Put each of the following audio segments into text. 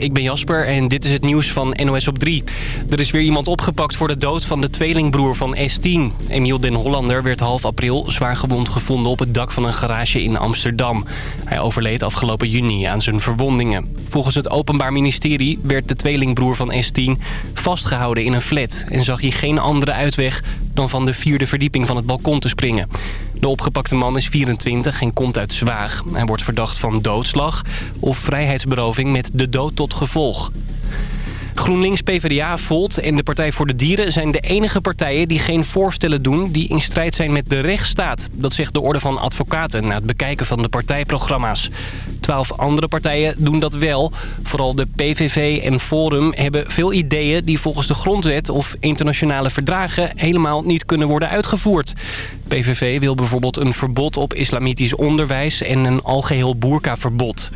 ik ben Jasper en dit is het nieuws van NOS op 3. Er is weer iemand opgepakt voor de dood van de tweelingbroer van S10. Emiel den Hollander werd half april zwaar gewond gevonden op het dak van een garage in Amsterdam. Hij overleed afgelopen juni aan zijn verwondingen. Volgens het Openbaar Ministerie werd de tweelingbroer van S10 vastgehouden in een flat... en zag hij geen andere uitweg dan van de vierde verdieping van het balkon te springen. De opgepakte man is 24 en komt uit Zwaag. Hij wordt verdacht van doodslag of vrijheidsberoving met de dood tot gevolg. GroenLinks, PvdA, Volt en de Partij voor de Dieren zijn de enige partijen die geen voorstellen doen die in strijd zijn met de rechtsstaat. Dat zegt de Orde van Advocaten na het bekijken van de partijprogramma's. Twaalf andere partijen doen dat wel. Vooral de PVV en Forum hebben veel ideeën die volgens de grondwet of internationale verdragen helemaal niet kunnen worden uitgevoerd. PVV wil bijvoorbeeld een verbod op islamitisch onderwijs en een algeheel boerkaverbod.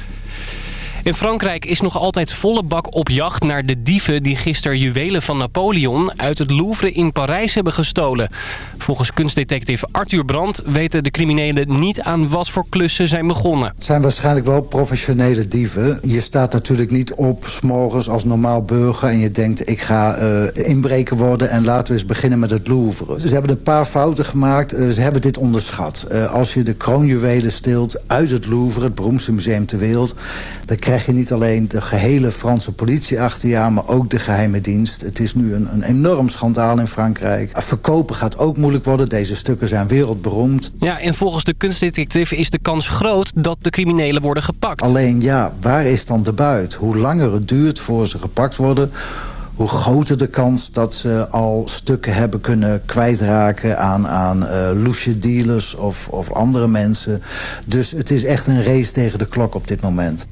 In Frankrijk is nog altijd volle bak op jacht naar de dieven... die gisteren juwelen van Napoleon uit het Louvre in Parijs hebben gestolen. Volgens kunstdetective Arthur Brandt weten de criminelen niet aan wat voor klussen zijn begonnen. Het zijn waarschijnlijk wel professionele dieven. Je staat natuurlijk niet op s'morgens als normaal burger... en je denkt ik ga uh, inbreken worden en laten we eens beginnen met het Louvre. Ze hebben een paar fouten gemaakt. Uh, ze hebben dit onderschat. Uh, als je de kroonjuwelen steelt uit het Louvre, het beroemdste museum ter wereld... dan krijg je niet alleen de gehele Franse politie achter je aan... maar ook de geheime dienst. Het is nu een, een enorm schandaal in Frankrijk. Verkopen gaat ook moeilijk worden. Deze stukken zijn wereldberoemd. Ja, en volgens de kunstdetective is de kans groot... dat de criminelen worden gepakt. Alleen ja, waar is dan de buit? Hoe langer het duurt voor ze gepakt worden hoe groter de kans dat ze al stukken hebben kunnen kwijtraken... aan, aan uh, loesje dealers of, of andere mensen. Dus het is echt een race tegen de klok op dit moment.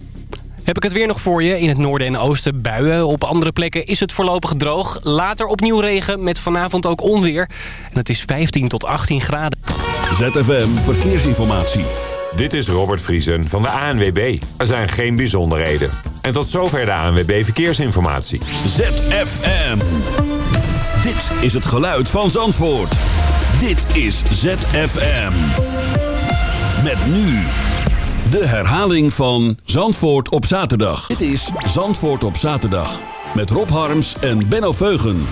Heb ik het weer nog voor je. In het noorden en oosten buien. Op andere plekken is het voorlopig droog. Later opnieuw regen met vanavond ook onweer. En het is 15 tot 18 graden. ZFM Verkeersinformatie. Dit is Robert Vriesen van de ANWB. Er zijn geen bijzonderheden. En tot zover de ANWB Verkeersinformatie. ZFM. Dit is het geluid van Zandvoort. Dit is ZFM. Met nu... De herhaling van Zandvoort op zaterdag. Dit is Zandvoort op zaterdag. Met Rob Harms en Benno Veugen.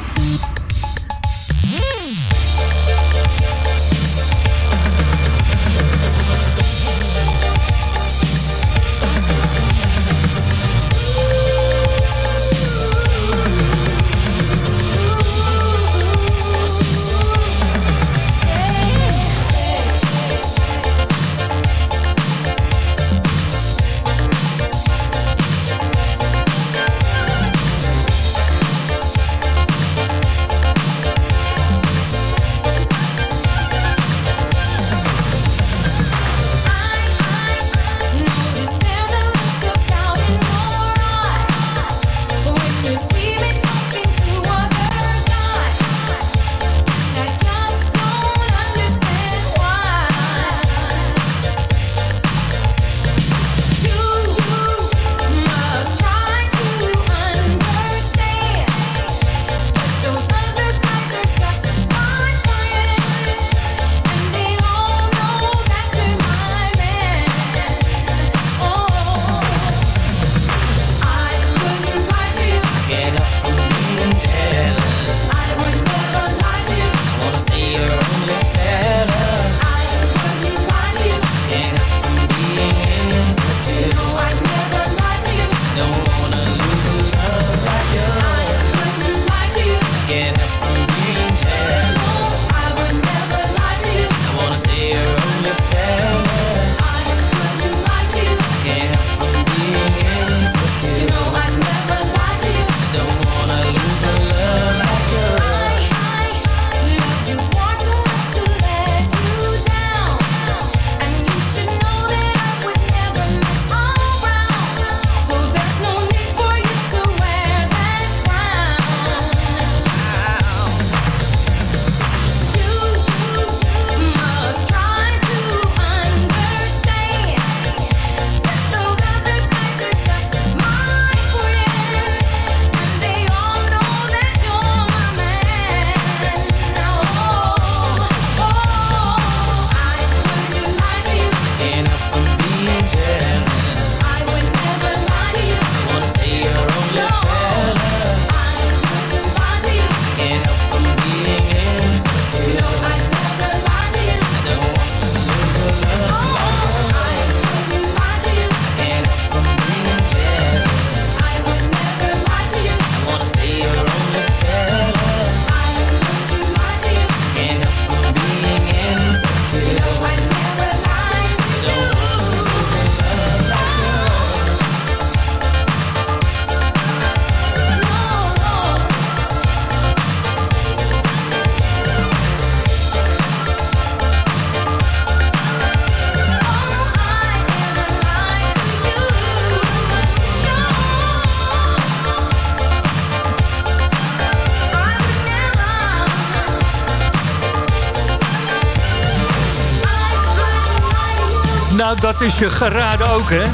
Dat is je geraden ook, hè?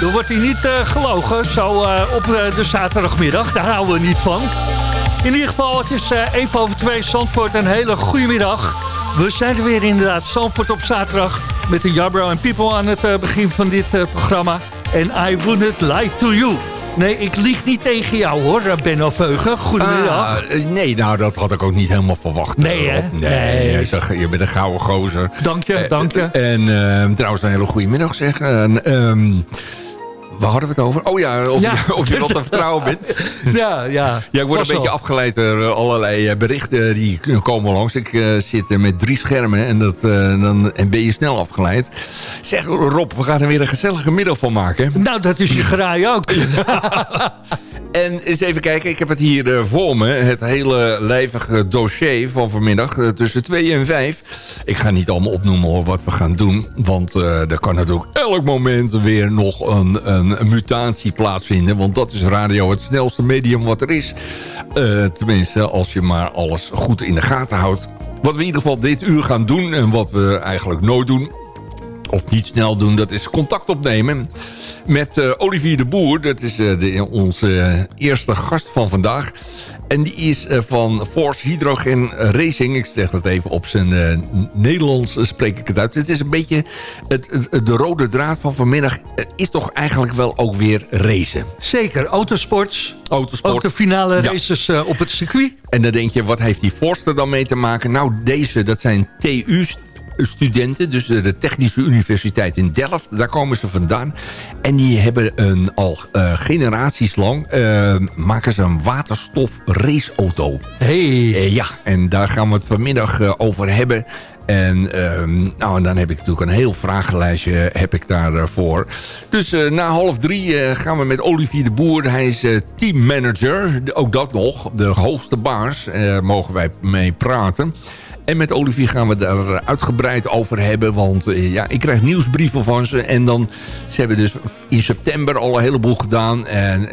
Dan wordt hij niet uh, gelogen, zo uh, op uh, de zaterdagmiddag. Daar houden we niet van. In ieder geval, het is even over twee Zandvoort. Een hele goede middag. We zijn er weer inderdaad, Zandvoort op zaterdag... met de Jarbro en People aan het begin van dit programma. En I wouldn't lie to you. Nee, ik lieg niet tegen jou hoor, Benno Veugen. Goedemiddag. Ah, nee, nou dat had ik ook niet helemaal verwacht. Nee hè? Nee, nee. Zeg, je bent een gouden gozer. Dank je, dank je. En uh, trouwens een hele goede middag zeg. Um, Waar hadden we het over? Oh ja, of, Je, of je wat te vertrouwen bent. Ja, ja. Ja, ik word een beetje afgeleid door eh, allerlei eh, berichten die komen langs. Ik uh, zit met drie schermen en, dat, uh, dan en ben je snel afgeleid. Zeg Rob, we gaan er weer een gezellige middag van maken. Nou, dat is je graai ook. En eens even kijken, ik heb het hier uh, voor me. Het hele lijvige dossier van vanmiddag uh, tussen 2 en 5. Ik ga niet allemaal opnoemen hoor, wat we gaan doen. Want uh, er kan natuurlijk elk moment weer nog een, een, een, mutatie plaatsvinden. Want dat is radio het snelste medium wat er is. tenminste, als je maar alles goed in de gaten houdt. Wat we in ieder geval dit uur gaan doen en wat we eigenlijk nooit doen... of niet snel doen, dat is contact opnemen met uh, Olivier de Boer. Dat is uh, de, onze uh, eerste gast van vandaag. En die is van Force Hydrogen Racing. Ik zeg het even op zijn Nederlands spreek ik het uit. Het is een beetje het, het, de rode draad van vanmiddag. is toch eigenlijk wel ook weer racen. Zeker, autosport. Autosport. Ook de finale races op het circuit. En dan denk je, wat heeft die Force er dan mee te maken? Nou, deze, dat zijn TU's, studenten, dus de Technische Universiteit in Delft. Daar komen ze vandaan. En die hebben een, al uh, generaties lang uh, maken ze een waterstof raceauto. Hey. Uh, ja, en daar gaan we het vanmiddag over hebben. En, ehm, nou, en dan heb ik natuurlijk een heel vragenlijstje heb ik daarvoor. Dus na half drie gaan we met Olivier de Boer. Hij is teammanager, ook dat nog. De hoogste baas mogen wij mee praten. En met Olivier gaan we daar uitgebreid over hebben. Want uh, ja, ik krijg nieuwsbrieven van ze. En dan, ze hebben dus in september al een heleboel gedaan. En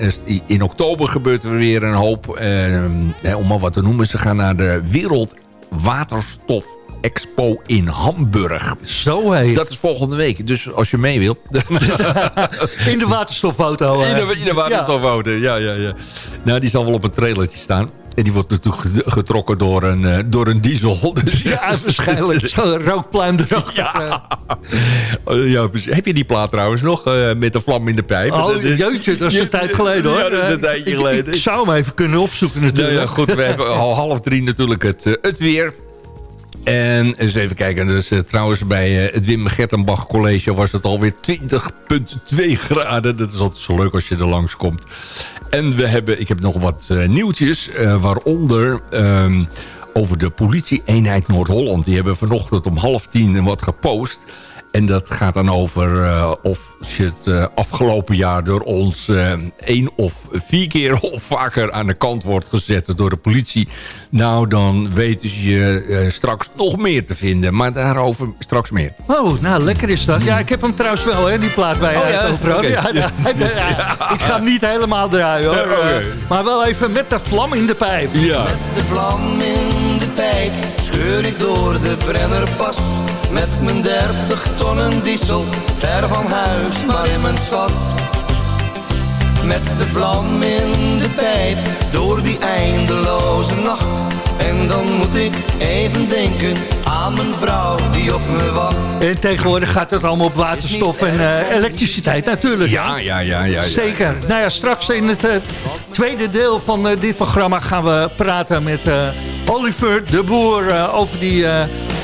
in oktober gebeurt er weer een hoop. Uh, om maar wat te noemen. Ze gaan naar de Wereldwaterstof Expo in Hamburg. Zo hé. Dat is volgende week. Dus als je mee wilt. in de waterstofauto. In de, in de waterstofauto, ja. ja, ja, Nou, die zal wel op een trailertje staan. En die wordt natuurlijk getrokken door een, uh, door een diesel. Dus ja, waarschijnlijk. Zo'n rookpluim erachter. Ja. Oh, ja, heb je die plaat trouwens nog? Uh, met de vlam in de pijp. Oh, jeetje, dat is een tijd geleden hoor. Ja, dat is een tijdje geleden. Ik, ik, zou hem even kunnen opzoeken natuurlijk. Nou ja, goed, we hebben al half drie natuurlijk het, het weer. En eens even kijken. Dus, uh, trouwens bij uh, het Wim Gertenbach College was het alweer 20,2 graden. Dat is altijd zo leuk als je er langskomt. En we hebben, ik heb nog wat uh, nieuwtjes. waaronder um, over de politie-eenheid Noord-Holland. Die hebben vanochtend om half tien wat gepost. En dat gaat dan over uh, of je het uh, afgelopen jaar door ons uh, één of vier keer of vaker aan de kant wordt gezet door de politie. Nou, dan weten ze je straks nog meer te vinden. Maar daarover straks meer. Oh, nou lekker is dat. Ja, ik heb hem trouwens wel, hè, die plaat bij oh, ja? overal. Okay. Ja, ja, ja, Ik ga hem niet helemaal draaien hoor. Okay. Maar wel even met de vlam in de pijp. Ja. Met de vlam in de pijp scheur ik door de Brennerpas. Met mijn dertig tonnen diesel, ver van huis, maar in mijn sas. Met de vlam in de pijp, door die eindeloze nacht. En dan moet ik even denken aan mijn vrouw die op me wacht. En tegenwoordig gaat het allemaal op waterstof en uh, elektriciteit natuurlijk. Ja, ja, ja. ja, ja Zeker. Nou ja, straks in het uh, tweede deel van uh, dit programma gaan we praten met Oliver de Boer over die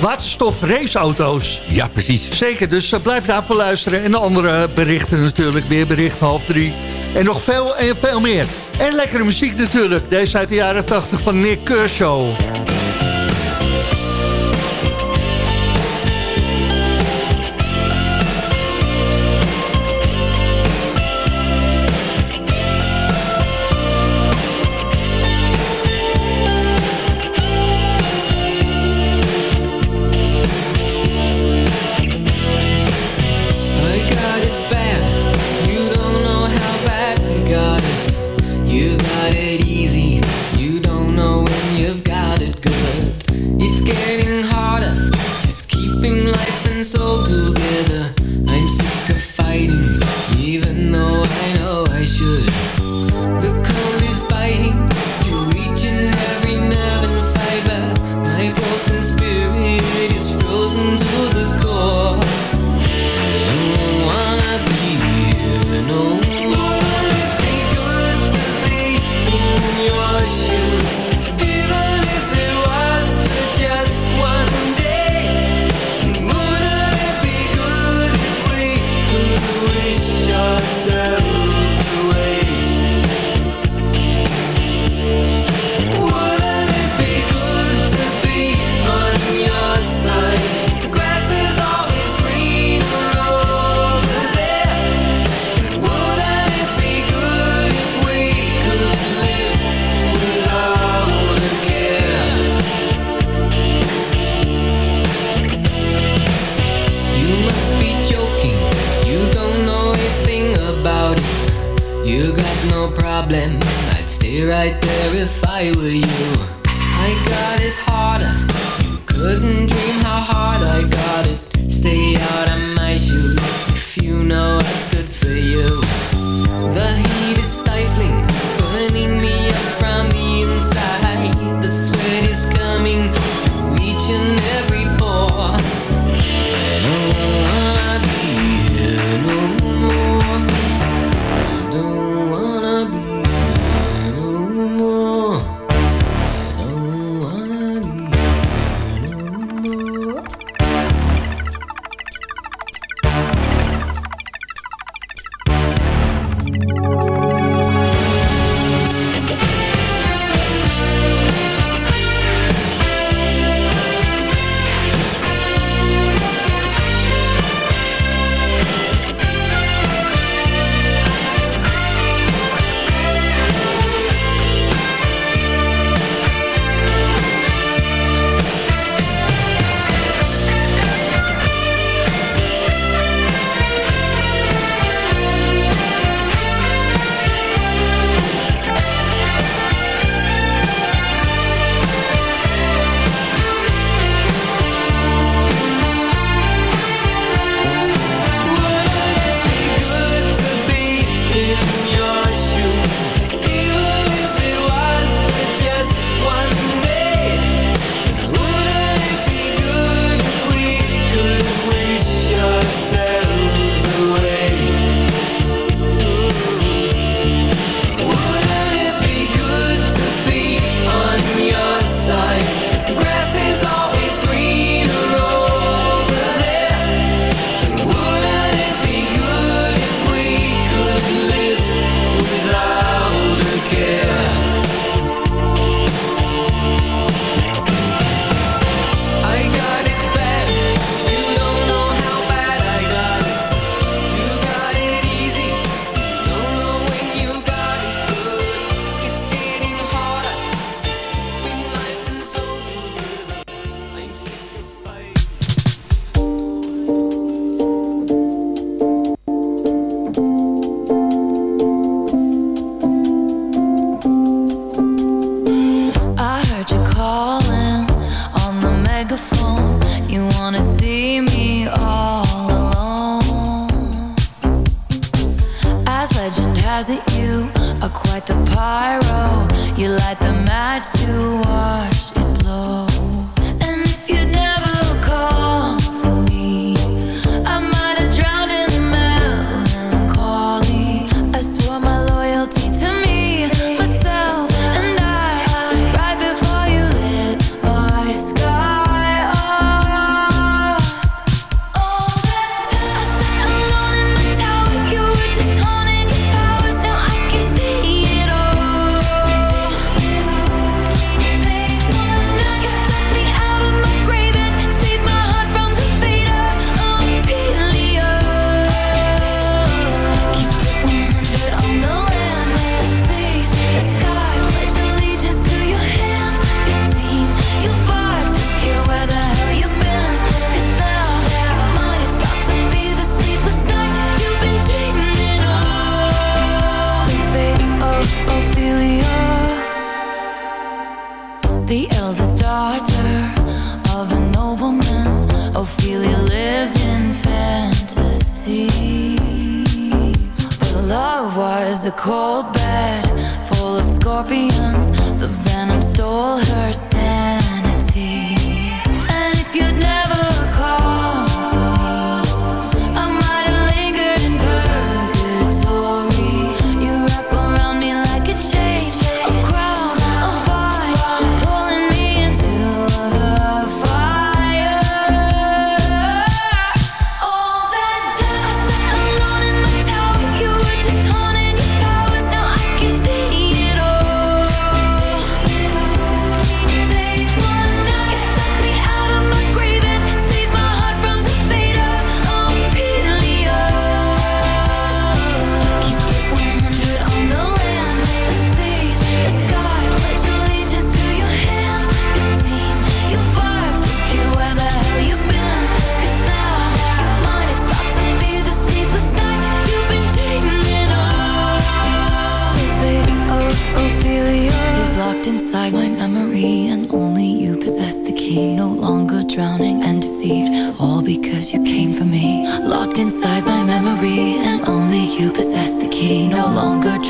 waterstof raceauto's. Ja, precies. Zeker, dus blijf daarvoor luisteren. En de andere berichten natuurlijk, weer bericht half drie. En nog veel en veel meer. En lekkere muziek natuurlijk. Deze uit de jaren 80 van Nick Kershaw.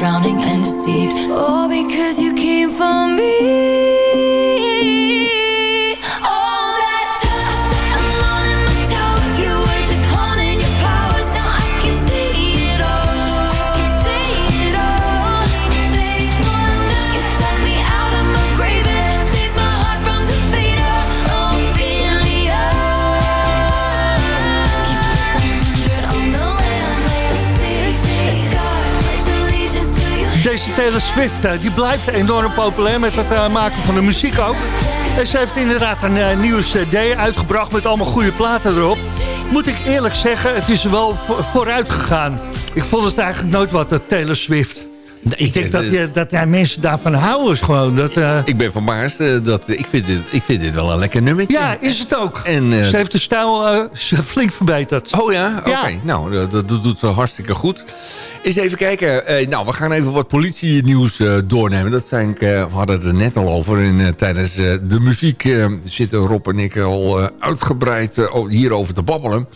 Drowning and Deze Taylor Swift eh, die blijft enorm populair met het eh, maken van de muziek ook. En ze heeft inderdaad een eh, nieuwe cd uitgebracht met allemaal goede platen erop. Moet ik eerlijk zeggen, het is wel vo- vooruit gegaan. Ik vond het eigenlijk nooit wat, dat Taylor Swift. ik denk dat, je, dat ja, mensen daarvan houden gewoon. Dat, Ik ben van Maars. eh, dat, ik, vind dit, ik vind dit wel een lekker nummertje. ja, is het ook. En, ze heeft de stijl flink verbeterd. Oh ja? Oké. Ja. Nou, dat- dat doet ze hartstikke goed. Eens even kijken. Eh, nou, we gaan even wat politienieuws eh, doornemen. Dat zijn, eh, we hadden het er net al over. En, tijdens de muziek zitten Rob en ik al uitgebreid hierover te babbelen.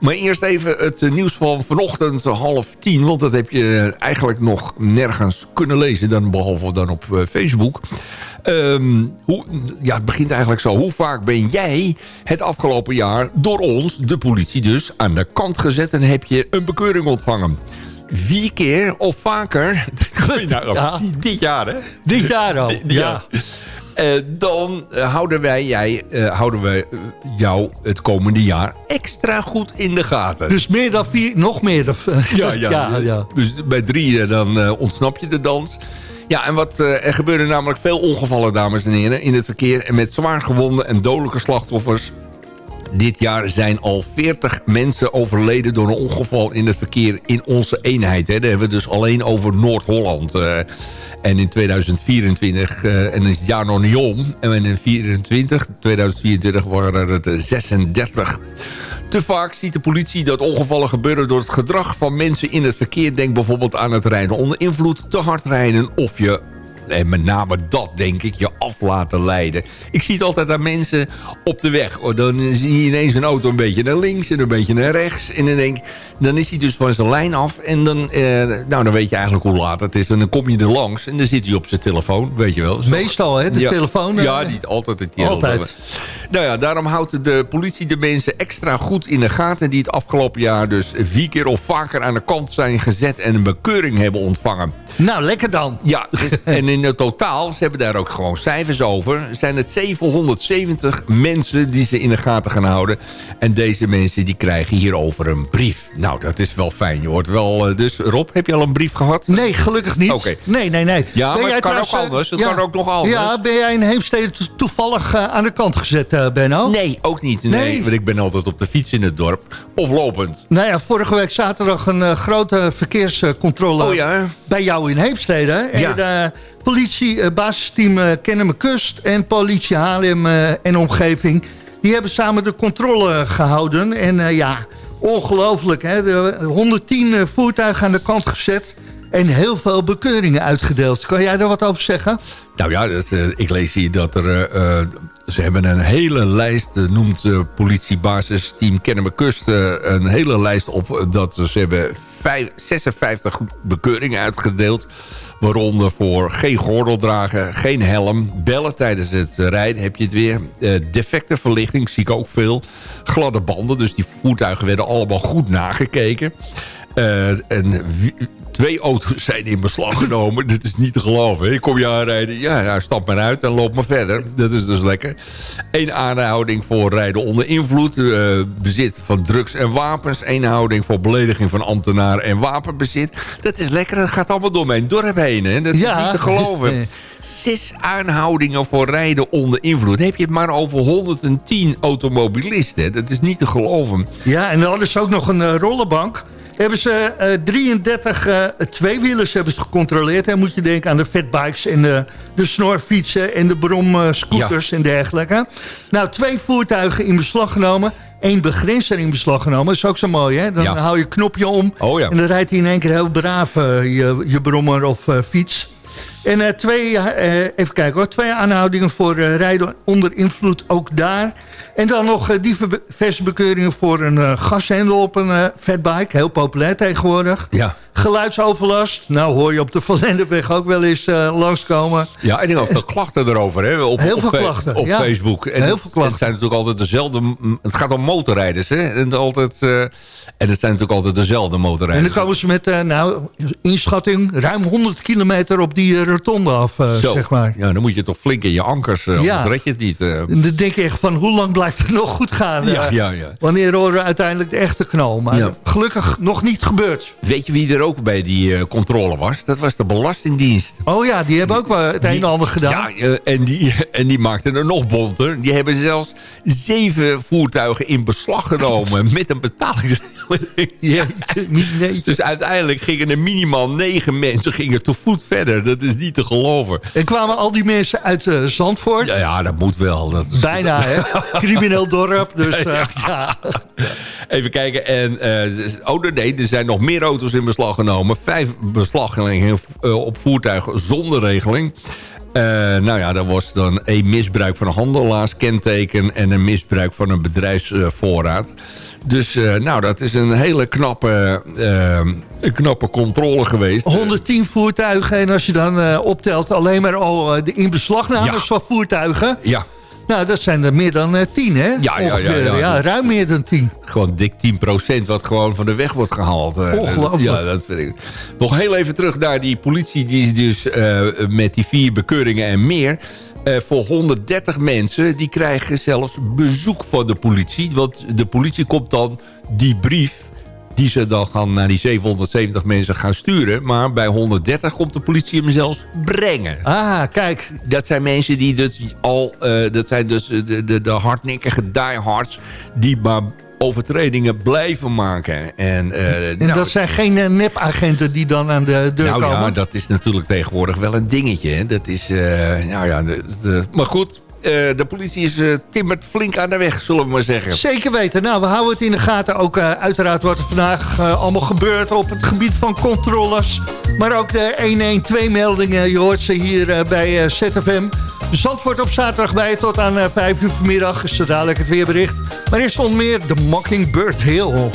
Maar eerst even het nieuws van vanochtend half tien. Want dat heb je eigenlijk nog nergens kunnen lezen. Dan, behalve dan op Facebook. Ehm, ja, het begint eigenlijk zo. Hoe vaak ben jij het afgelopen jaar door ons, de politie dus, aan de kant gezet en heb je een bekeuring ontvangen? Vier keer of vaker? Nou Ja. Dit jaar, hè? Dit jaar al. Dit jaar. Eh, dan eh, houden wij jij, eh, houden wij jou het komende jaar extra goed in de gaten. Dus meer dan vier, nog meer dan... Ja, ja. ja, ja. Dus bij drie dan ontsnap je de dans. Ja, en wat, er gebeuren namelijk veel ongevallen, dames en heren... in het verkeer en met zwaar gewonde en dodelijke slachtoffers. Dit jaar zijn al 40 mensen overleden door een ongeval in het verkeer in onze eenheid. Hè. Daar hebben we dus alleen over Noord-Holland. eh. en in 2024, eh, en is het jaar nog niet om... en in 24, 2024 waren het eh, 36. Te vaak ziet de politie dat ongevallen gebeuren door het gedrag van mensen in het verkeer. Denk bijvoorbeeld aan het rijden onder invloed, te hard rijden of je... En met name dat, denk ik, je af laten leiden. Ik zie het altijd aan mensen op de weg. Oh, Dan zie je ineens een auto een beetje naar links en een beetje naar rechts. En dan denk dan is hij dus van zijn lijn af. En dan, eh, nou, dan weet je eigenlijk hoe laat het is. En dan kom je er langs en dan zit hij op zijn telefoon, weet je wel. Zo- Meestal, hè, de Ja. telefoon. eh, Ja, niet altijd het telefoon. Altijd. Nou ja, daarom houdt de politie de mensen extra goed in de gaten... die het afgelopen jaar dus vier keer of vaker aan de kant zijn gezet... en een bekeuring hebben ontvangen. Nou, lekker dan. Ja, en in het totaal, ze hebben daar ook gewoon cijfers over... zijn het 770 mensen die ze in de gaten gaan houden. En deze mensen die krijgen hierover een brief. Nou, dat is wel fijn. Je hoort wel... eh, Dus Rob, heb je al een brief gehad? Nee, gelukkig niet. Oké. Nee, nee, nee. Ja, maar het kan trouwens, ook eh, anders. Het kan ook nog anders. Ja, ben jij in Heemstede to- toevallig eh, aan de kant gezet, eh, Benno? Nee, ook niet. Nee, Nee. want ik ben altijd op de fiets in het dorp. Of lopend. Nou ja, vorige week zaterdag een eh, grote verkeerscontrole Oh ja? bij jou in Heemstede. En Ja. eh, politie, basisteam eh, Kennemer Kust en politie Haarlem en omgeving... die hebben samen de controle gehouden. En ja, ongelooflijk. Hè? De 110 eh, voertuigen aan de kant gezet... en heel veel bekeuringen uitgedeeld. Kan jij daar wat over zeggen? Nou ja, eh, ik lees hier dat er... eh, eh, ze hebben een hele lijst, noemt uh, politiebasisteam Kennemer Kust... eh, een hele lijst op dat ze hebben vijf, 56 bekeuringen uitgedeeld. Waaronder voor geen gordel dragen, geen helm, bellen tijdens het rijden heb je het weer. Defecte verlichting zie ik ook veel. Gladde banden, dus die voertuigen werden allemaal goed nagekeken. Eh, en twee auto's zijn in beslag genomen. Dat is niet te geloven. Ik kom je aanrijden. Ja, nou, stap maar uit en loop maar verder. Dat is dus lekker. Eén aanhouding voor rijden onder invloed. eh, bezit van drugs en wapens. Eén houding voor belediging van ambtenaar en wapenbezit. Dat is lekker. Dat gaat allemaal door mijn dorp heen. Hè. Dat Ja. is niet te geloven. Zes aanhoudingen voor rijden onder invloed. Dan heb je het maar over 110 automobilisten. Dat is niet te geloven. Ja, en dan hadden ze ook nog een eh, rollenbank. Hebben ze eh, 33 eh, tweewielers hebben ze gecontroleerd. En moet je denken aan de fatbikes en de, de snorfietsen en de bromscooters en dergelijke. Nou, twee voertuigen in beslag genomen. Eén begrenzer in beslag genomen. Dat is ook zo mooi, hè? Dan Ja. hou je knopje om. Oh ja. En dan rijdt hij in één keer heel braaf eh, je, je brommer of eh, fiets. En eh, twee, eh, even kijken hoor, twee aanhoudingen voor eh, rijden onder invloed ook daar. En dan nog diverse bekeuringen voor een gashendel op een fatbike. Heel populair tegenwoordig. Ja. Geluidsoverlast. Nou hoor je op de Van ook wel eens eh, langskomen. Ja, en heb veel klachten erover, hè? Op, Heel veel klachten, Op ja. Facebook. En Heel veel klachten. Het zijn natuurlijk altijd dezelfde... Het gaat om motorrijders, hè? En, altijd, eh, en het zijn natuurlijk altijd dezelfde En motorrijders. dan komen ze met, eh, nou, inschatting, ruim 100 kilometer op die rotonde af, Zo. zeg maar. Ja, dan moet je toch flink in je ankers, eh, Ja. red je het niet. En dan denk je echt van, hoe lang blijft het nog goed gaan? Ja, ja, ja. Wanneer horen we uiteindelijk de echte knal? Maar Ja. gelukkig nog niet gebeurd. Weet je wie er ook bij die eh, controle was? Dat was de Belastingdienst. Oh ja, die hebben ook wel het een en ander gedaan. Ja, eh, en, die, en die maakten er nog bonter. Die hebben zelfs zeven voertuigen in beslag genomen met een betalingsregeling. nee. Dus uiteindelijk gingen er minimaal negen mensen gingen te voet verder. Dat is niet te geloven. En kwamen al die mensen uit eh, Zandvoort? Ja, ja, dat moet wel. Dat is- Bijna, hè? Crimineel dorp. Dus ja. Even kijken. En, oh nee, er zijn nog meer auto's in beslag genomen. Vijf beslagleggingen eh, op voertuigen zonder regeling. Eh, nou ja, dat was dan een misbruik van een handelaarskenteken... en een misbruik van een bedrijfsvoorraad. Dus eh, nou, dat is een hele knappe, een knappe controle geweest. 110 voertuigen. En als je dan optelt alleen maar al de inbeslagnames Ja. van voertuigen. Ja, Nou, dat zijn er meer dan eh, 10, hè? ja, ja, ja, ruim meer dan 10. gewoon dik 10% wat gewoon van de weg wordt gehaald. Eh, Ongelooflijk. Ja, dat vind ik. Nog heel even terug naar die politie die dus eh, met die vier bekeuringen en meer... eh, voor 130 mensen, die krijgen zelfs bezoek van de politie. Want de politie komt dan die brief die ze dan gaan naar die 770 mensen gaan sturen. Maar bij 130 komt de politie hem zelfs brengen. Ah, kijk. Dat zijn mensen die dus al... eh, dat zijn dus de, de, de hardnekkige diehards... die maar overtredingen blijven maken. En, eh, En nou, dat zijn geen eh, nepagenten die dan aan de deur nou komen? ja, dat is natuurlijk tegenwoordig wel een dingetje. Hè. Dat is... eh, nou ja, eh, maar goed, eh, de politie is eh, timmert flink aan de weg, zullen we maar zeggen. Zeker weten. Nou, we houden het in de gaten. Ook eh, uiteraard wat er vandaag eh, allemaal gebeurt op het gebied van controles. Maar ook de 112-meldingen. Je hoort ze hier eh, bij eh, ZFM. Zandvoort op zaterdag bij tot aan eh, 5 uur vanmiddag. Is zo dadelijk het weerbericht. Maar eerst onder meer de Mockingbird Hill.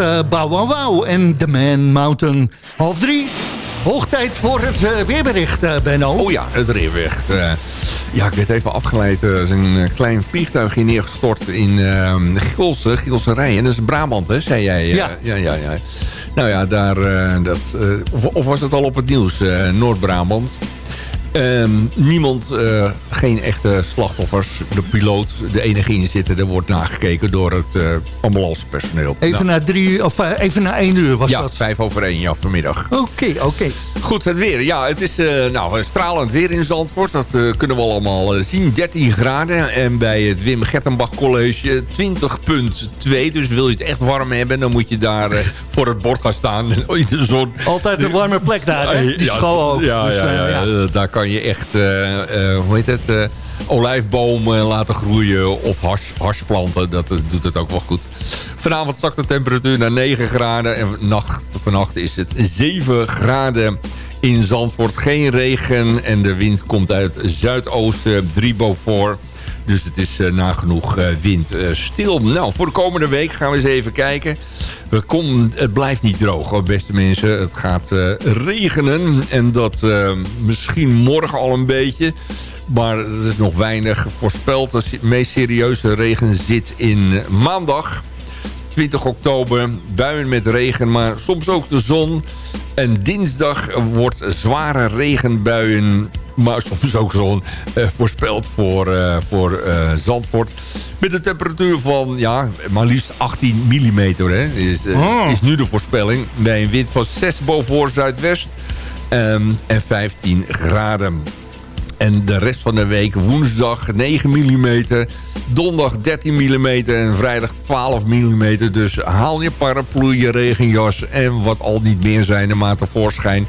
Uh, Bow Wow Wow en The Man Mountain. Half drie. Hoog tijd voor het uh, weerbericht, uh, Benno. Oh ja, het weerbericht. ja, ik werd even afgeleid. Er is een klein vliegtuigje neergestort in uh, Gilse, Gilse Rijen. Dat is Brabant, hè, zei jij? ja. ja, ja, ja. Nou ja, daar, dat, of, of, was het al op het nieuws? Noord-Brabant. Um, niemand, uh, geen echte slachtoffers. De piloot, de enige inzitter, er wordt nagekeken door het uh, ambulancepersoneel. Even nou. na drie, of uh, even na één uur was ja, dat? Ja, vijf over één, ja, vanmiddag. Oké, okay, oké. Okay. Goed, het weer. Ja, het is nou, stralend weer in Zandvoort. Dat kunnen we allemaal zien. 13 graden. En bij het Wim Gertenbach College 20,2. Dus wil je het echt warm hebben, dan moet je daar voor het bord gaan staan. In de zon. Altijd een warme plek daar, hè? Die ja, school ook. Ja, dus, ja, ja, ja, daar kan je echt, uh, uh, hoe heet het, uh, olijfbomen laten groeien of hars, harsplanten. Dat doet het ook wel goed. Vanavond zakt de temperatuur naar 9 graden en nacht, vannacht is het 7 graden in Zandvoort. Geen regen en de wind komt uit zuidoosten, 3 Beaufort. Dus het is uh, nagenoeg uh, wind uh, stil. Nou, voor de komende week gaan we eens even kijken. We kom, het blijft niet droog, beste mensen. Het gaat regenen. En dat misschien morgen al een beetje. Maar er is nog weinig voorspeld. De meest serieuze regen zit in maandag. 20 oktober. Buien met regen, maar soms ook de zon. En dinsdag wordt zware regenbuien maar soms ook zon uh, voorspeld voor, uh, voor uh, Zandvoort. Met een temperatuur van ja, maar liefst 18 mm hè, is, oh. is nu de voorspelling. Bij een wind van 6 boven zuidwest um, en 15 graden. En de rest van de week woensdag 9 mm. Donderdag 13 mm en vrijdag 12 mm. Dus haal je paraplu, je regenjas en wat al niet meer zijn maar tevoorschijn.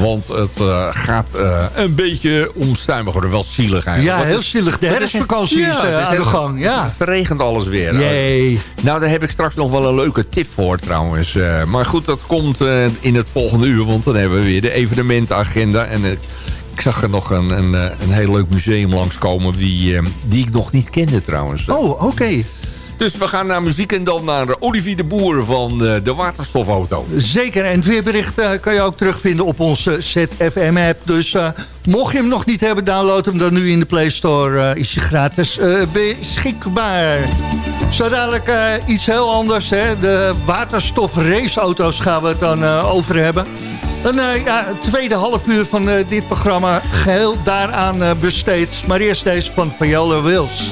Want het uh, gaat uh, een beetje onstuimig worden. Wel zielig eigenlijk. Ja, heel zielig. De herfstvakantie is, ja, is uh, aan de gang. Ja. Het verregent alles weer. Jee. Nou, daar heb ik straks nog wel een leuke tip voor trouwens. maar goed, dat komt in het volgende uur. Want dan hebben we weer de evenementenagenda. En ik zag er nog een, een, een heel leuk museum langskomen... Die, die ik nog niet kende trouwens. Oh, oké. Okay. Dus we gaan naar muziek en dan naar Olivier de Boer van de waterstofauto. Zeker, en het weerbericht uh, kan je ook terugvinden op onze ZFM-app. Dus uh, mocht je hem nog niet hebben, download hem dan nu in de Play Store. Is hij gratis beschikbaar. Zo dadelijk iets heel anders. Hè? De waterstofraceauto's gaan we het dan over hebben. Een ja, tweede half uur van dit programma geheel daaraan besteed. Maar eerst deze van Viola Wills.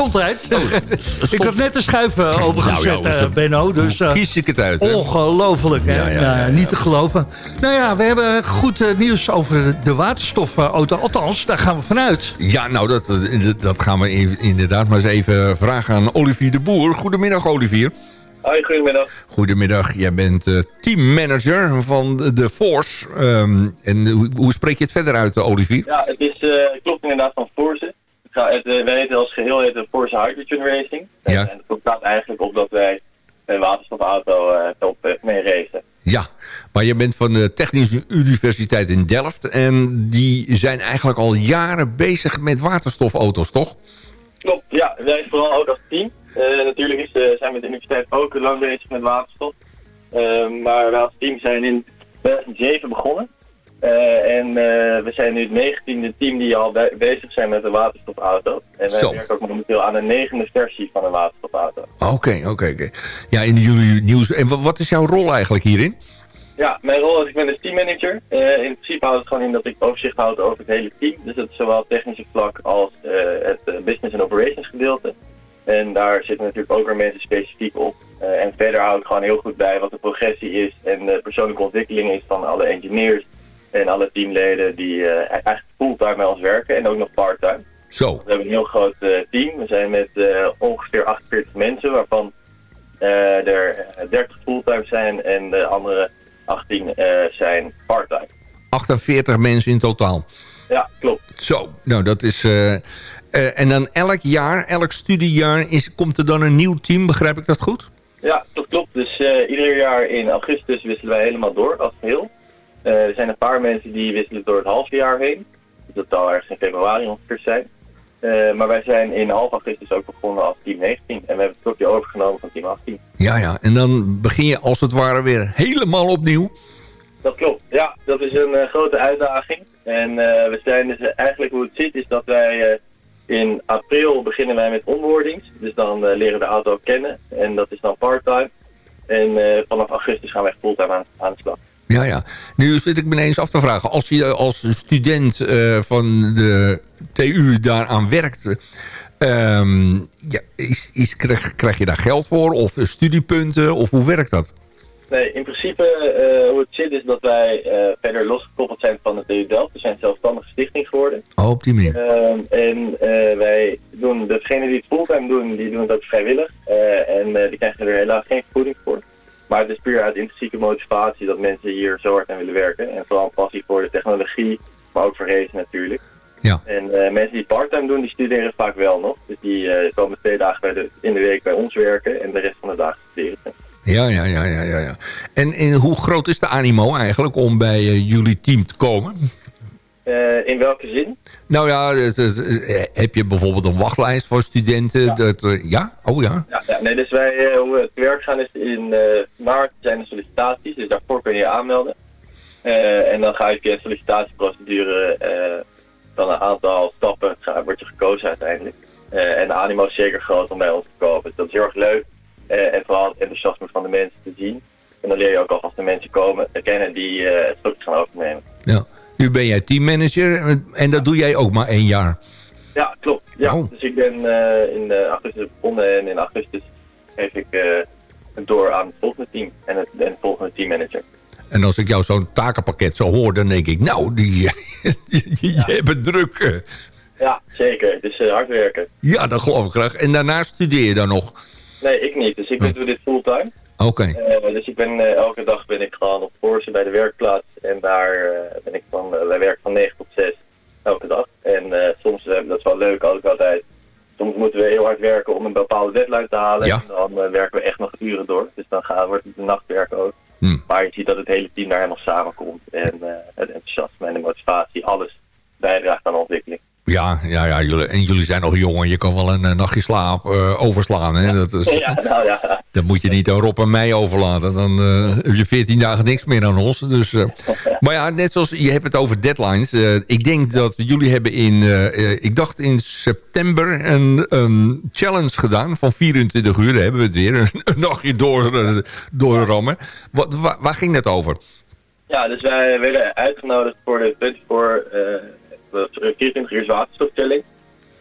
Gezondheid. ik had net een schuif uh, opengezet, nou, ja, uh, Benno. Dus, uh, kies ik het uit. Hè? Ongelooflijk, hè? Ja, ja, ja, niet te geloven. Nou ja, we hebben goed nieuws over de waterstofauto. Althans, daar gaan we vanuit. Ja, nou, dat, dat gaan we inderdaad maar eens even vragen aan Olivier de Boer. Goedemiddag, Olivier. Hoi, goedemiddag. Goedemiddag, jij bent uh, teammanager van de Force. Um, en hoe, hoe, spreek je het verder uit, Olivier? Ja, het is, uh, klopt inderdaad van Force. Het, uh, wij heten als geheel heet Force Hydrogen Racing. Ja. En het staat eigenlijk op dat wij een waterstofauto op mee racen. Ja, maar je bent van de Technische Universiteit in Delft. En die zijn eigenlijk al jaren bezig met waterstofauto's, toch? Klopt, ja. Wij vooral ook als team. Uh, natuurlijk is, uh, zijn we met de universiteit ook lang bezig met waterstof. Uh, maar wij als team zijn in 2007 begonnen. En we zijn nu het 19e team die al bezig zijn met een waterstofauto. En wij werken ook momenteel aan een negende versie van een waterstofauto. Oké, oké, oké. Ja, in jullie nieuws. En wat is jouw rol eigenlijk hierin? Ja, mijn rol is, ik ben de teammanager. Uh, in principe houdt het gewoon in dat ik overzicht houd over het hele team. Dus dat is zowel het technische vlak als het business en operations gedeelte. En daar zitten natuurlijk ook weer mensen specifiek op. En verder hou ik gewoon heel goed bij wat de progressie is en de persoonlijke ontwikkeling is van alle engineers en alle teamleden die eigenlijk fulltime bij ons werken en ook nog parttime. Zo. We hebben een heel groot team. We zijn met ongeveer 48 mensen, waarvan er 30 fulltime zijn en de andere 18 zijn parttime. 48 mensen in totaal? Ja, klopt. Zo, nou dat is... Uh, uh, en dan elk jaar, elk studiejaar, is, komt er dan een nieuw team, begrijp ik dat goed? Ja, dat klopt. Dus uh, ieder jaar in augustus wisselen wij helemaal door als geheel. Er zijn een paar mensen die wisselen door het halve jaar heen. Dus dat zal ergens in februari ongeveer zijn. maar wij zijn in half augustus ook begonnen als team 19. En we hebben het stokje overgenomen van team 18. Ja, ja. En dan begin je als het ware weer helemaal opnieuw. Dat klopt, ja. Dat is een uh, grote uitdaging. En we zijn dus eigenlijk hoe het zit is dat wij in april beginnen wij met onboardings. Dus dan leren de auto kennen en dat is dan part-time. En vanaf augustus gaan we echt fulltime aan, aan de slag. Ja, ja. Nu zit ik me ineens af te vragen. Als je als student van de TU daaraan werkt... Um, ja, is, is, krijg, krijg je daar geld voor of studiepunten of hoe werkt dat? Nee, in principe uh, hoe het zit is dat wij uh, verder losgekoppeld zijn van de TU Delft. We zijn een zelfstandige stichting geworden. Oh, op die manier. Uh, en wij doen, degenen die het fulltime doen, die doen het ook vrijwillig. en die krijgen er helaas geen vergoeding voor. Maar het is puur uit intrinsieke motivatie dat mensen hier zo hard aan willen werken. En vooral passie voor de technologie, maar ook voor racen natuurlijk. Ja. En mensen die parttime doen, die studeren vaak wel nog. Dus die komen twee dagen bij de, in de week bij ons werken en de rest van de dagen studeren. Ja, ja, ja, ja, ja. ja. En, en hoe groot is de animo eigenlijk om bij uh, jullie team te komen? Uh, in welke zin? Nou ja, dus, dus, heb je bijvoorbeeld een wachtlijst voor studenten? Ja? Dat, uh, ja? Oh ja. ja, ja. Nee, dus wij, hoe we te werk gaan is in maart zijn er sollicitaties. Dus daarvoor kun je je aanmelden. en dan ga je via een sollicitatieprocedure van een aantal stappen word je gekozen uiteindelijk. en de animo is zeker groot om bij ons te komen. Dus dat is heel erg leuk. Uh, en vooral het enthousiasme van de mensen te zien. En dan leer je ook alvast de mensen komen kennen die uh, het stukje gaan overnemen. Ja. Nu ben jij teammanager en dat doe jij ook maar één jaar. Ja, klopt. Ja. Oh. Dus ik ben uh, in augustus begonnen en in augustus geef ik door aan het volgende team en het, en het volgende teammanager. En als ik jou zo'n takenpakket zo hoor, dan denk ik, nou, die, je, ja. hebt druk. Ja, zeker. Dus hard werken. Ja, dat geloof ik graag. En daarna studeer je dan nog? Nee, ik niet. Dus ik oh. doe dit fulltime. Oké. Okay. Uh, dus ik ben, uh, elke dag ben ik gewoon op Forse bij de werkplaats. En daar uh, ben ik van, wij werken van 9 tot 6 elke dag. En soms, dat is wel leuk, ook altijd. Soms moeten we heel hard werken om een bepaalde deadline te halen. Ja. En dan werken we echt nog uren door. Dus dan gaan, wordt het de nachtwerk ook. Hmm. Maar je ziet dat het hele team daar helemaal samenkomt. En het enthousiasme en de motivatie, alles bijdraagt aan de ontwikkeling. Ja, ja, ja jullie, en jullie zijn nog jong en je kan wel een, een nachtje slaap uh, overslaan. Hè? Dat, is, ja, nou ja. dat moet je niet aan Rob en mij overlaten. Dan uh, heb je 14 dagen niks meer aan ons. Dus, uh, maar ja, net zoals je hebt het over deadlines. ik denk dat jullie hebben in, ik dacht in september een, een challenge gedaan van 24 uur. Daar hebben we het weer. Een nachtje door, doorrammen. Wat, waar, waar ging dat over? Ja, dus wij werden uitgenodigd voor de 24 24 uur waterstoftelling.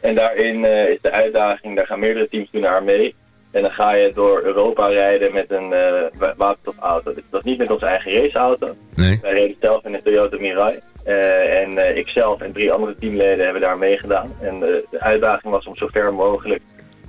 En daarin eh, is de uitdaging, daar gaan meerdere teams doen naar mee. En dan ga je door Europa rijden met een eh, wa- waterstofauto. Dus dat is niet met onze eigen raceauto. Nee. Wij reden zelf in een Toyota Mirai. Eh, en eh, ikzelf en drie andere teamleden hebben daar meegedaan. En eh, de uitdaging was om zo ver mogelijk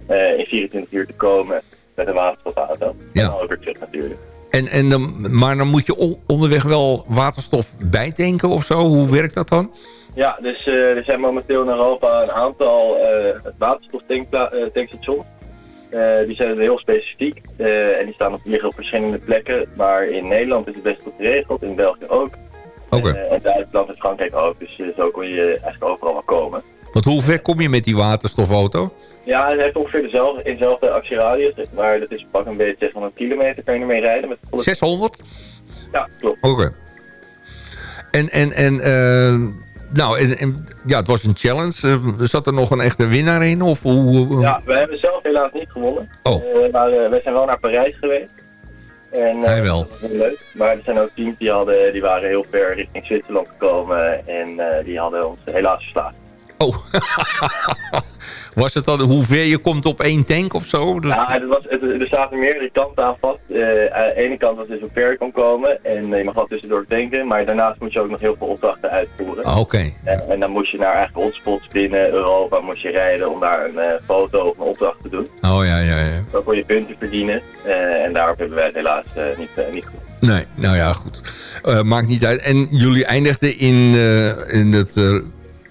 eh, in 24 uur te komen met een waterstofauto. Ja. En dan ook weer terug natuurlijk. En, en dan, maar dan moet je on- onderweg wel waterstof bijtanken of zo. Hoe werkt dat dan? Ja, dus eh, er zijn momenteel in Europa een aantal uh, waterstoftankstations. Uh, die zijn heel specifiek en die staan op hier op verschillende plekken. Maar in Nederland is het best goed geregeld, in België ook. Okay. Uh, en Duitsland en Frankrijk ook, dus zo kon je eigenlijk overal wel komen. Want hoe ver kom je met die waterstofauto? Ja, hij heeft ongeveer dezelfde, dezelfde actieradius, maar dat is pak een beetje 600 kilometer kan je ermee rijden. Met 600? Ja, klopt. Oké. Okay. En, en, en nou, en, en, ja, het was een challenge. Uh, zat er nog een echte winnaar in? Of hoe, Ja, we hebben zelf helaas niet gewonnen. Oh. Uh, maar we zijn wel naar Parijs geweest. En, Hij wel. Dat was heel leuk. Maar er zijn ook teams die, hadden, die waren heel ver richting Zwitserland gekomen. En die hadden ons helaas verslagen. Oh. Was het dan hoe ver je komt op één tank of zo? Dat... Ja, het was, het, er zaten meerdere kanten aan vast. Uh, aan de ene kant was dus hoe ver je kon komen. En je mag wel tussendoor tanken. Maar daarnaast moet je ook nog heel veel opdrachten uitvoeren. Ah, Oké. Okay. En, en, dan moest je naar eigenlijk hotspots binnen Europa moest je rijden om daar een uh, foto of een opdracht te doen. Oh ja, ja, ja. Dan kon je punten verdienen. Uh, en daarop hebben wij het helaas niet, niet goed. Nee, nou ja, goed. maakt niet uit. En jullie eindigden in, in het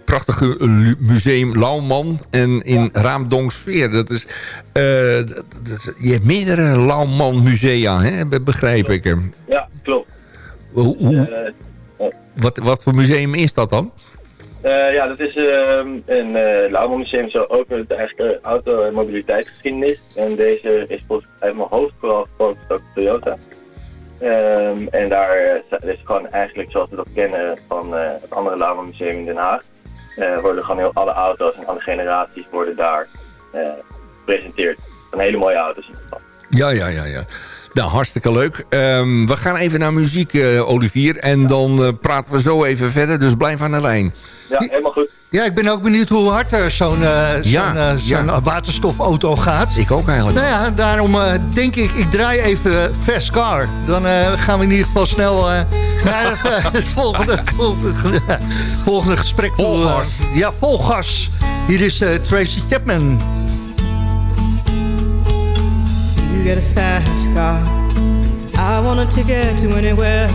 prachtige museum Lauwman en in. Raamdongsfeer. Dat is, uh, dat, dat is, je hebt meerdere Lauwman musea, hè? begrijp ik. Ja, klopt. Hoe, hoe, uh, wat, wat voor museum is dat dan? Uh, ja, dat is een Lauwman museum, zo ook met eigenlijk auto- en mobiliteitsgeschiedenis. En deze is volgens uit mijn hoofd vooral gefocust op Toyota. Um, en daar is gewoon eigenlijk zoals we dat kennen van het andere Lauwman museum in Den Haag. Uh, worden gewoon heel, alle auto's en alle generaties worden daar uh, gepresenteerd. Van hele mooie auto's in ieder geval. Ja, ja, ja, ja. Nou, hartstikke leuk. Um, we gaan even naar muziek, uh, Olivier. En ja. dan praten we zo even verder. Dus blijf aan de lijn. Ja, helemaal goed. Ja, ik ben ook benieuwd hoe hard uh, zo'n uh, ja, zo ja. waterstofauto gaat. Ik ook eigenlijk. Nou ja, daarom uh, denk ik, ik draai even Fast Car. Dan gaan we in ieder geval snel naar het, het volgende, volgende, volgende gesprek. Vol gas. ja, vol gas. Hier is Tracy Chapman. You get a fast car. I want a ticket to anywhere.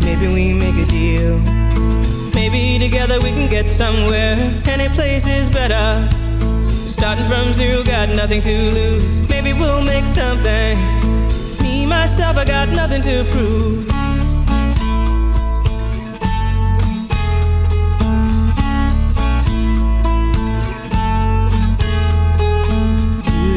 Maybe we make a deal. Maybe together we can get somewhere. Any place is better. Starting from zero, got nothing to lose. Maybe we'll make something. Me, myself, I got nothing to prove.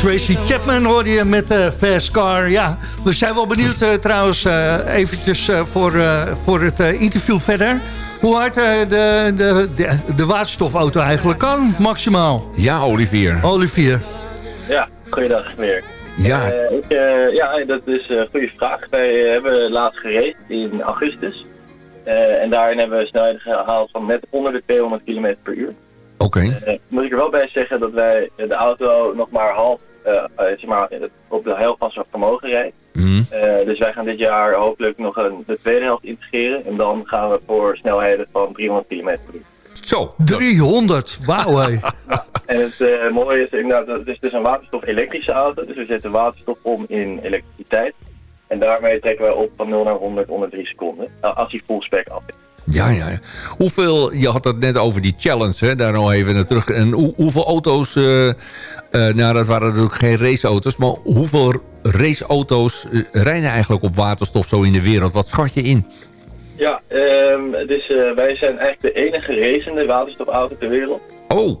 Tracy Chapman hoorde je met uh, Fast Car. Ja, we zijn wel benieuwd uh, trouwens uh, eventjes voor, voor het interview verder. Hoe hard de, de, de, de, waterstofauto eigenlijk kan, maximaal? Ja, Olivier. Olivier. Ja, goeiedag weer. Ja. ik, ja, dat is een goede vraag. Wij hebben laatst gereden in augustus. en daarin hebben we snelheden gehaald van net onder de 200 km per uur. Oké. Okay. moet ik er wel bij zeggen dat wij de auto nog maar half uh, zeg maar, op de helft van zijn vermogen rijdt. Mm. Uh, dus wij gaan dit jaar hopelijk nog een, de tweede helft integreren. En dan gaan we voor snelheden van 300 km per uur. Zo. 300, wauw hé. en het uh, mooie is inderdaad, het is dus een waterstof-elektrische auto. Dus we zetten waterstof om in elektriciteit. En daarmee trekken wij op van 0 naar 100 onder 3 seconden. als hij full spec af is. Ja, ja. Hoeveel, je had het net over die challenge, hè, daar nog even naar terug. En hoe, hoeveel auto's, uh, uh, nou dat waren natuurlijk geen raceauto's, maar hoeveel raceauto's uh, rijden eigenlijk op waterstof zo in de wereld? Wat schat je in? Ja, um, dus wij zijn eigenlijk de enige racende waterstofauto ter wereld. Oh!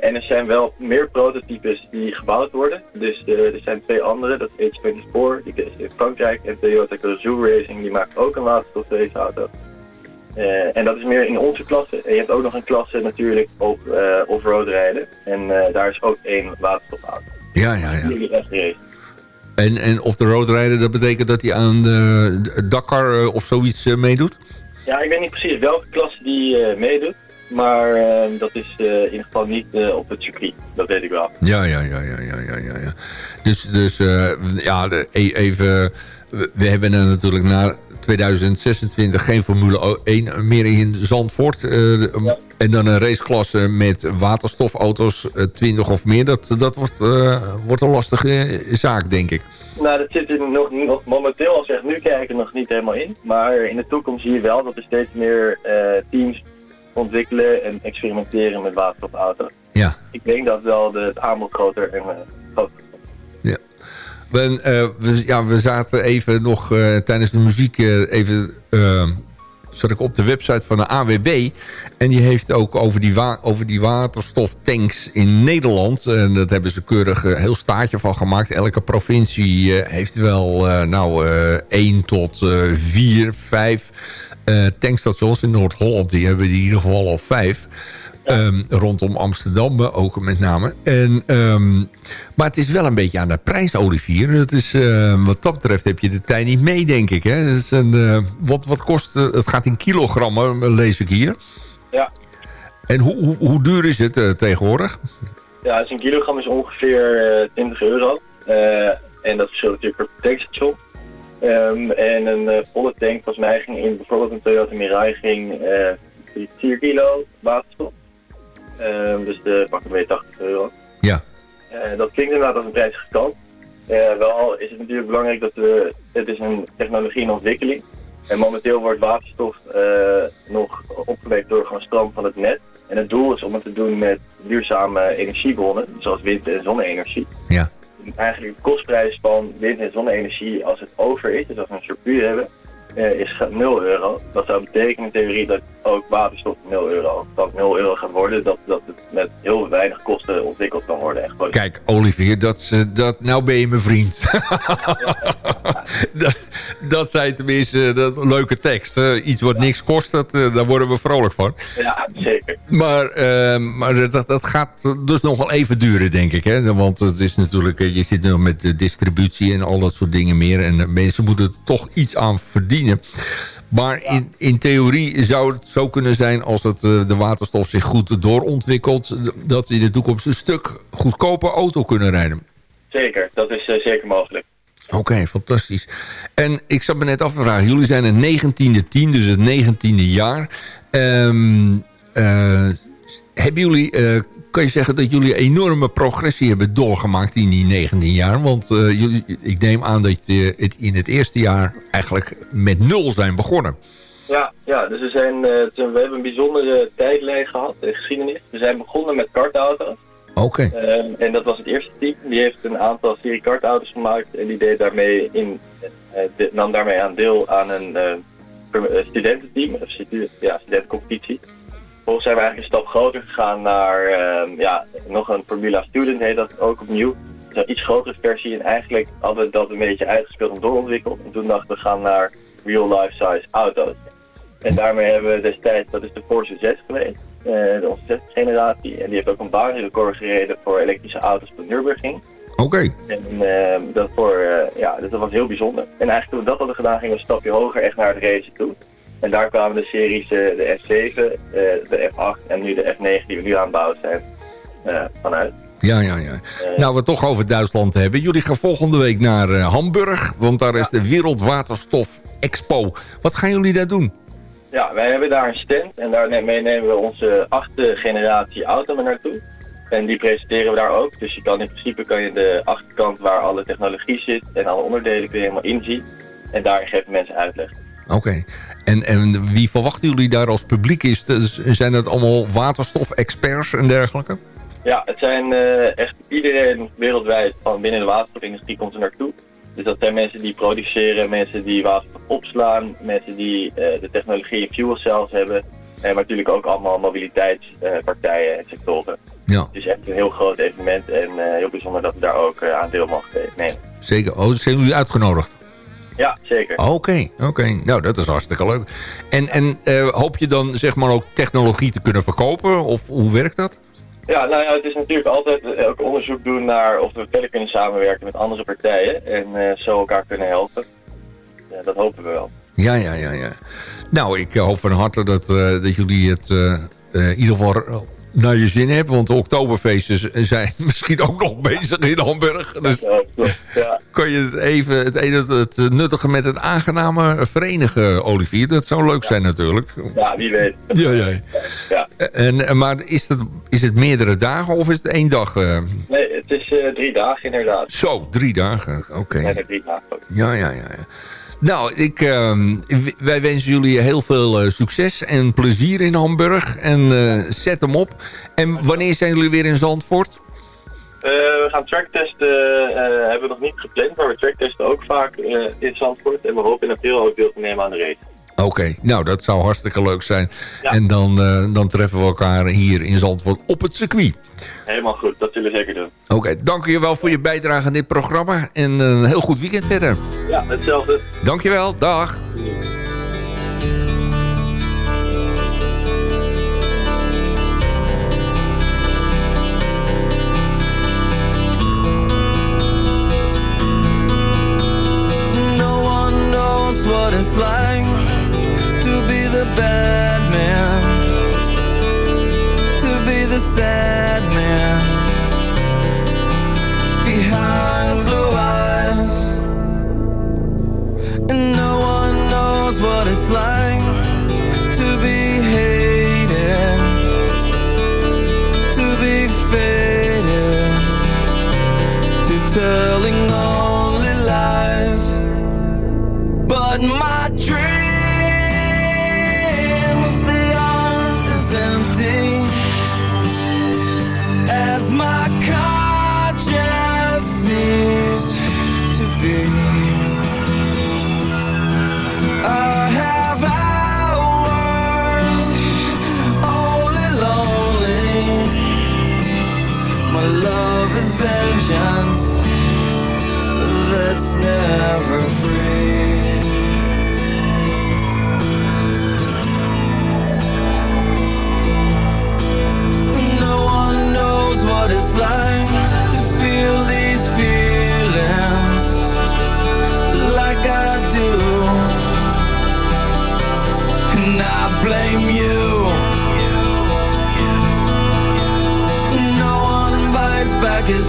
en er zijn wel meer prototypes die gebouwd worden. Dus er zijn twee andere, dat is H24, die is in Frankrijk. En Toyota Gazoo Racing, die maakt ook een waterstof raceauto. Uh, en dat is meer in onze klasse. Je hebt ook nog een klasse natuurlijk op uh, off-road rijden. En uh, daar is ook één waterstofauto. Ja, ja, ja. En, en off the road rijden, dat betekent dat hij aan de, Dakar of zoiets meedoet? Ja, ik weet niet precies welke klasse die meedoet. Maar dat is in ieder geval niet op het circuit. Dat weet ik wel. Ja, ja, ja, ja, ja, ja, ja. Dus, dus ja, de, even... We hebben er natuurlijk na 2026 geen Formule 1 meer in Zandvoort. Uh, ja. En dan een raceklasse met waterstofauto's, uh, 20 of meer. Dat, dat wordt, uh, wordt een lastige zaak, denk ik. Nou, dat zit er nog, nog momenteel, als echt nu kijken, nog niet helemaal in. Maar in de toekomst zie je wel dat er steeds meer teams ontwikkelen en experimenteren met waterstofauto's. Ja. Ik denk dat wel de, het aanbod groter en groter. We, uh, we, ja, we zaten even nog uh, tijdens de muziek uh, even... zat ik op de website van de AWB. En die heeft ook over die, over die waterstoftanks in Nederland. En dat hebben ze keurig een heel staartje van gemaakt. Elke provincie heeft wel nou, 1 tot 4, 5 tankstations. In Noord-Holland die hebben die in ieder geval al 5. Um, rondom Amsterdam ook met name. En, um, maar het is wel een beetje aan de prijs, Olivier. Het is, uh, wat dat betreft heb je de tijd niet mee, denk ik. Hè? Het, is een, uh, wat, wat kost, uh, het gaat in kilogrammen, lees ik hier. Ja. En hoe, hoe, hoe duur is het tegenwoordig? Ja, dus een kilogram is ongeveer 20 euro. en dat verschilt natuurlijk per tankstation. Um, en een volle tank, volgens mij ging in bijvoorbeeld een Toyota Mirai ging 4 kilo waterstof. Um, dus de pakken weer 80 euro. Ja. Uh, dat klinkt inderdaad als een prijzige kant. Uh, wel is het natuurlijk belangrijk dat we, het is een technologie in ontwikkeling. En momenteel wordt waterstof uh, nog opgewekt door gewoon stroom van het net. En het doel is om het te doen met duurzame energiebronnen, zoals wind- en zonne-energie. Ja. Eigenlijk de kostprijs van wind- en zonne-energie als het over is, dus als we een surplus hebben, is 0 euro. Dat zou betekenen in theorie dat ook waterstof 0 euro, dat 0 euro gaat worden. Dat, dat het met heel weinig kosten ontwikkeld kan worden. Echt Kijk, Olivier, dat, dat, nou ben je mijn vriend. dat, dat zijn tenminste dat, leuke tekst. Iets wat niks kost, dat, uh, daar worden we vrolijk van. Ja, zeker. Maar, maar dat, dat gaat dus nog wel even duren, denk ik. Hè? Want het is natuurlijk, je zit nu met de distributie en al dat soort dingen meer. En mensen moeten er toch iets aan verdienen. Maar ja. in, in theorie zou het zo kunnen zijn als het, uh, de waterstof zich goed doorontwikkelt... dat we in de toekomst een stuk goedkope auto kunnen rijden. Zeker, dat is eh, zeker mogelijk. Oké, fantastisch. En ik zat me net af te vragen. Jullie zijn een 19e team, dus het 19e jaar. Eh, hebben jullie, eh, kan je zeggen dat jullie enorme progressie hebben doorgemaakt in die 19 jaar? Want eh, jullie, ik neem aan dat je het in het eerste jaar eigenlijk met nul zijn begonnen. Ja, ja dus we, zijn, eh, we hebben een bijzondere tijdlijn gehad in geschiedenis. We zijn begonnen met kartauto's. Oké. Ehm, en dat was het eerste team. Die heeft een aantal serie kartauto's gemaakt. En die deed daarmee in, eh, de- nam daarmee aan deel aan een eh, eh, studententeam. Of ja, studentencompetitie. Vervolgens zijn we eigenlijk een stap groter gegaan naar ehm, ja, nog een Formula Student heet dat ook opnieuw. Dus een iets grotere versie. En eigenlijk hadden we dat een beetje uitgespeeld en doorontwikkeld. En toen dachten we gaan naar real life size auto's. En daarmee hebben we destijds, dat is de Porsche 6 geweest, eh, de onze zesde generatie. En die heeft ook een baanrecord gereden voor elektrische auto's op de Nürburgring. Oké. En eh, dat, voor, eh, ja, dus dat was heel bijzonder. En eigenlijk toen we dat hadden gedaan, gingen we een stapje hoger echt naar het racen toe. En daar kwamen de series, eh, de F7, eh, de F8 en nu de F9 die we nu aan het bouwen zijn eh, vanuit. Ja, ja, ja. Nou, we het toch over Duitsland hebben. Jullie gaan volgende week naar Hamburg, want daar is de Wereldwaterstof Expo. Wat gaan jullie daar doen? Ja, wij hebben daar een stand en daarmee nemen we onze achtste generatie auto mee naartoe. En die presenteren we daar ook. Dus je kan in principe kan je de achterkant waar alle technologie zit en alle onderdelen kun je helemaal inzien. En daarin geven mensen uitleg. Oké. En, en wie verwachten jullie daar als publiek? Is zijn dat allemaal waterstof-experts en dergelijke? Ja, het zijn eh, echt iedereen wereldwijd van binnen de waterstofindustrie komt er naartoe. Dus dat zijn mensen die produceren, mensen die waterstof opslaan, mensen die eh, de technologie in fuel cells hebben. En natuurlijk ook allemaal mobiliteitspartijen en sectoren. Ja. Het is echt een heel groot evenement en eh, heel bijzonder dat we daar ook eh, aan deel mogen nemen. Zeker. Oh, zijn jullie uitgenodigd? Ja, zeker. Oké, oké. Nou, dat is hartstikke leuk. En, en eh, hoop je dan zeg maar ook technologie te kunnen verkopen? Of hoe werkt dat? Ja, nou ja, het is natuurlijk altijd eh, ook onderzoek doen naar of we verder kunnen samenwerken met andere partijen en eh, zo elkaar kunnen helpen. Ja, dat hopen we wel. Ja, ja, ja, ja. Nou, ik eh, hoop van harte dat, eh, dat jullie het eh, eh, in ieder geval eh, naar je zin hebben. Want de Oktoberfeesten zijn misschien ook nog bezig in Hamburg. Dus Ja, kan je het even het ene het nuttige met het aangename verenigen, Olivier? Dat zou leuk zijn natuurlijk. ja, wie weet. Ja, ja. Ja. En, maar is het, is het meerdere dagen of is het één dag? eh? Nee, het is eh, drie dagen inderdaad. Zo, drie dagen. Oké. Ja, drie dagen. Ja, ja, ja. Nou, ik, ehm, wij wensen jullie heel veel eh, succes en plezier in Hamburg. En eh, zet hem op. En wanneer zijn jullie weer in Zandvoort? Eh, we gaan tracktesten, hebben we nog niet gepland, maar we tracktesten ook vaak in Zandvoort. En we hopen in april ook deel te nemen aan de race. Oké, nou dat zou hartstikke leuk zijn. Ja. En dan, eh, dan treffen we elkaar hier in Zandvoort op het circuit. Helemaal goed, dat zullen we zeker doen. Oké, dank je wel voor je bijdrage aan dit programma. En een heel goed weekend verder. Ja, hetzelfde. Dank je wel, dag. No one knows what it's like bad man, to be the sad man. Behind blue eyes. And no one knows what it's like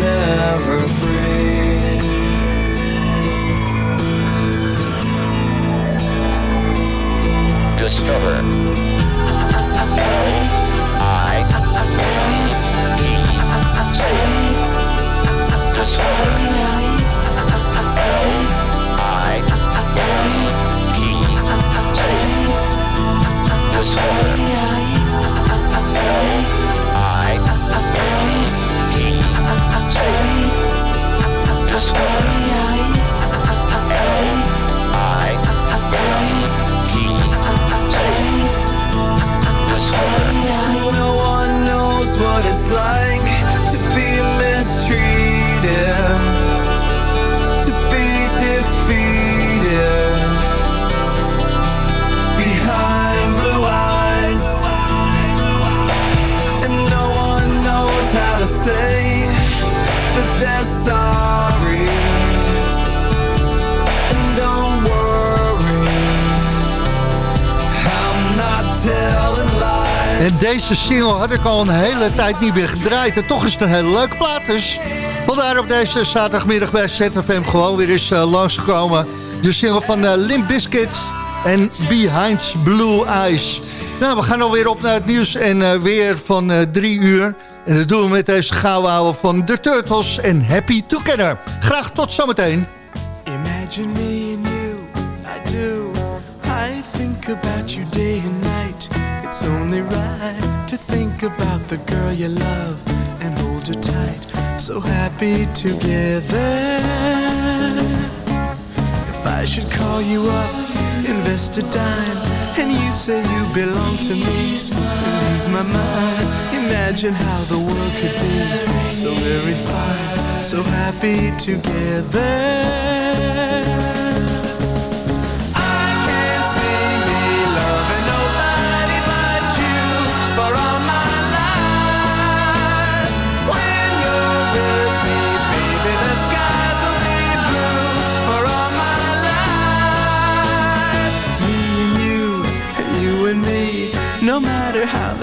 never deze single had ik al een hele tijd niet meer gedraaid. En toch is het een hele leuke plaat dus. Vandaar op deze zaterdagmiddag bij ZFM gewoon weer eens uh, langsgekomen. De single van uh, Limp Bizkit en Behind Blue Eyes. Nou, we gaan alweer op naar het nieuws en uh, weer van drie uur. En dat doen we met deze gouden van The Turtles en Happy Together. Graag tot zometeen. Imagine the girl you love and hold you tight. So happy together. If I should call you up, invest a dime, and you say you belong to me, and ease my mind. Imagine how the world could be so very fine, so happy together.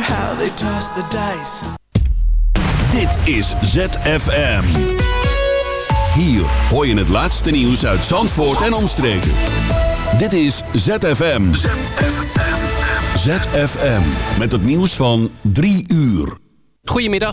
How they toss the dice. Dit is ZFM. Hier hoor je het laatste nieuws uit Zandvoort en omstreken. Dit is ZFM. ZFM. Met het nieuws van 3 uur. Goedemiddag.